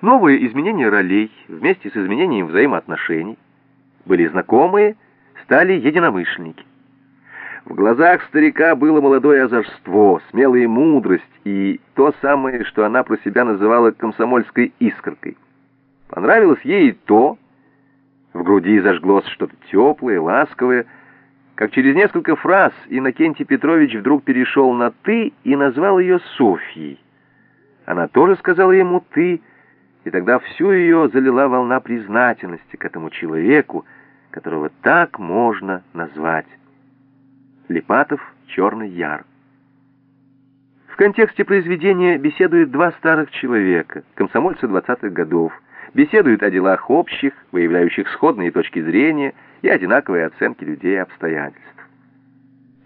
Новые изменения ролей вместе с изменением взаимоотношений были знакомые, стали единомышленники. В глазах старика было молодое озорство, смелая мудрость и то самое, что она про себя называла комсомольской искоркой. Понравилось ей то, в груди зажглось что-то теплое, ласковое, как через несколько фраз Иннокентий Петрович вдруг перешел на «ты» и назвал ее Софьей. Она тоже сказала ему «ты», и тогда всю ее залила волна признательности к этому человеку, которого так можно назвать. Липатов «Черный яр». В контексте произведения беседуют два старых человека, комсомольцы 20-х годов, беседуют о делах общих, выявляющих сходные точки зрения и одинаковые оценки людей и обстоятельств.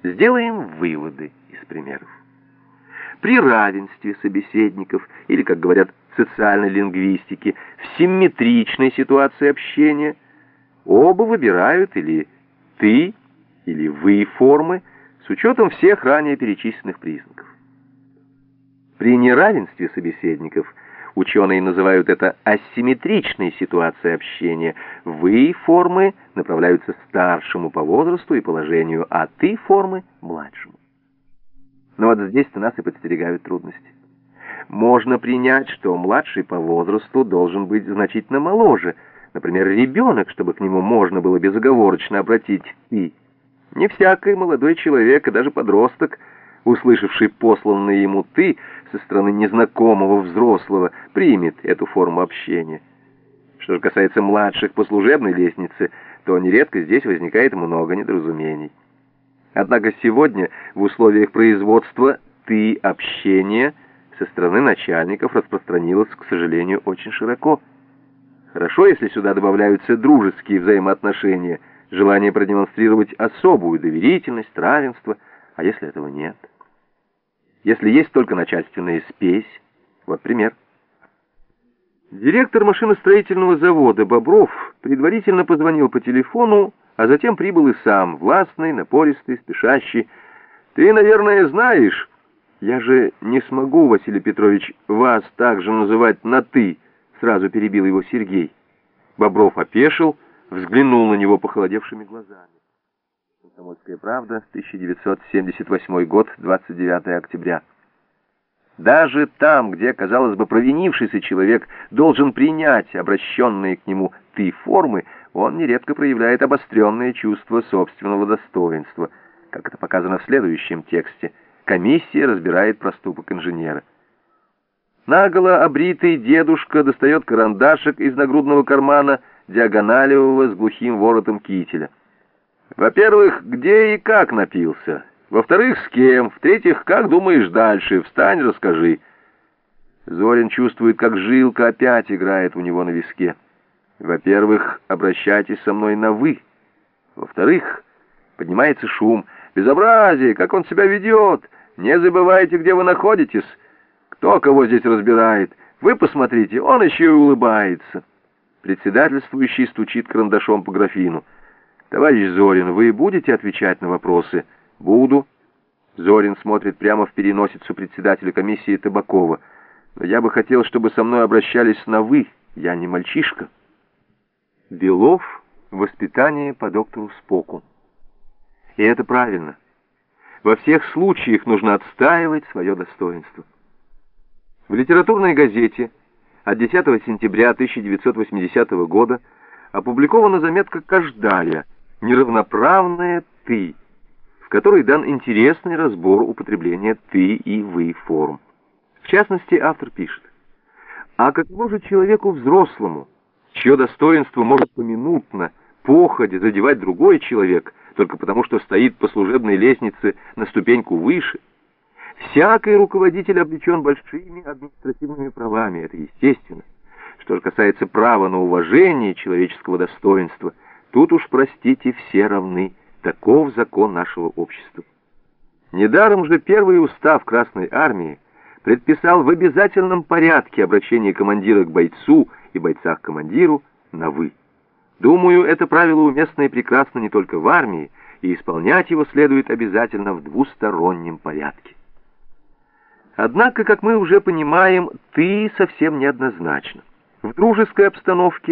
Сделаем выводы из примеров. При равенстве собеседников, или, как говорят социальной лингвистике, в симметричной ситуации общения, оба выбирают или «ты», или «вы» формы с учетом всех ранее перечисленных признаков. При неравенстве собеседников – Ученые называют это асимметричной ситуацией общения. «Вы» формы направляются старшему по возрасту и положению, а «ты» формы — младшему. Но вот здесь-то нас и подстерегают трудности. Можно принять, что младший по возрасту должен быть значительно моложе, например, ребенок, чтобы к нему можно было безоговорочно обратить «ты». Не всякий молодой человек, и даже подросток — услышавший посланное ему «ты» со стороны незнакомого взрослого, примет эту форму общения. Что же касается младших по служебной лестнице, то нередко здесь возникает много недоразумений. Однако сегодня в условиях производства «ты» общение со стороны начальников распространилось, к сожалению, очень широко. Хорошо, если сюда добавляются дружеские взаимоотношения, желание продемонстрировать особую доверительность, равенство, а если этого нет – если есть только начальственная спесь. Вот пример. Директор машиностроительного завода Бобров предварительно позвонил по телефону, а затем прибыл и сам, властный, напористый, спешащий. «Ты, наверное, знаешь...» «Я же не смогу, Василий Петрович, вас также называть на «ты», — сразу перебил его Сергей. Бобров опешил, взглянул на него похолодевшими глазами. Комсомольская правда, 1978 год, 29 октября. Даже там, где, казалось бы, провинившийся человек должен принять обращенные к нему «ты» формы, он нередко проявляет обостренное чувство собственного достоинства, как это показано в следующем тексте. Комиссия разбирает проступок инженера. Наголо обритый дедушка достает карандашик из нагрудного кармана диагоналевого с глухим воротом кителя. Во-первых, где и как напился. Во-вторых, с кем. В-третьих, как думаешь дальше? Встань, расскажи. Зорин чувствует, как жилка опять играет у него на виске. Во-первых, обращайтесь со мной на «вы». Во-вторых, поднимается шум. Безобразие, как он себя ведет. Не забывайте, где вы находитесь. Кто кого здесь разбирает. Вы посмотрите, он еще и улыбается. Председательствующий стучит карандашом по графину. «Товарищ Зорин, вы будете отвечать на вопросы?» «Буду». Зорин смотрит прямо в переносицу председателя комиссии Табакова. «Но я бы хотел, чтобы со мной обращались на «вы». Я не мальчишка». Белов. Воспитание по доктору Споку. И это правильно. Во всех случаях нужно отстаивать свое достоинство. В литературной газете от 10 сентября 1980 года опубликована заметка Каждая неравноправное «ты», в которой дан интересный разбор употребления «ты» и «вы» форм. В частности, автор пишет, «А каково же человеку взрослому, чье достоинство может поминутно, походе задевать другой человек, только потому что стоит по служебной лестнице на ступеньку выше?» Всякий руководитель облечен большими административными правами, это естественно. Что же касается права на уважение человеческого достоинства – Тут уж, простите, все равны. Таков закон нашего общества. Недаром же первый устав Красной Армии предписал в обязательном порядке обращение командира к бойцу и бойца к командиру на «вы». Думаю, это правило уместно и прекрасно не только в армии, и исполнять его следует обязательно в двустороннем порядке. Однако, как мы уже понимаем, «ты» совсем неоднозначно. В дружеской обстановке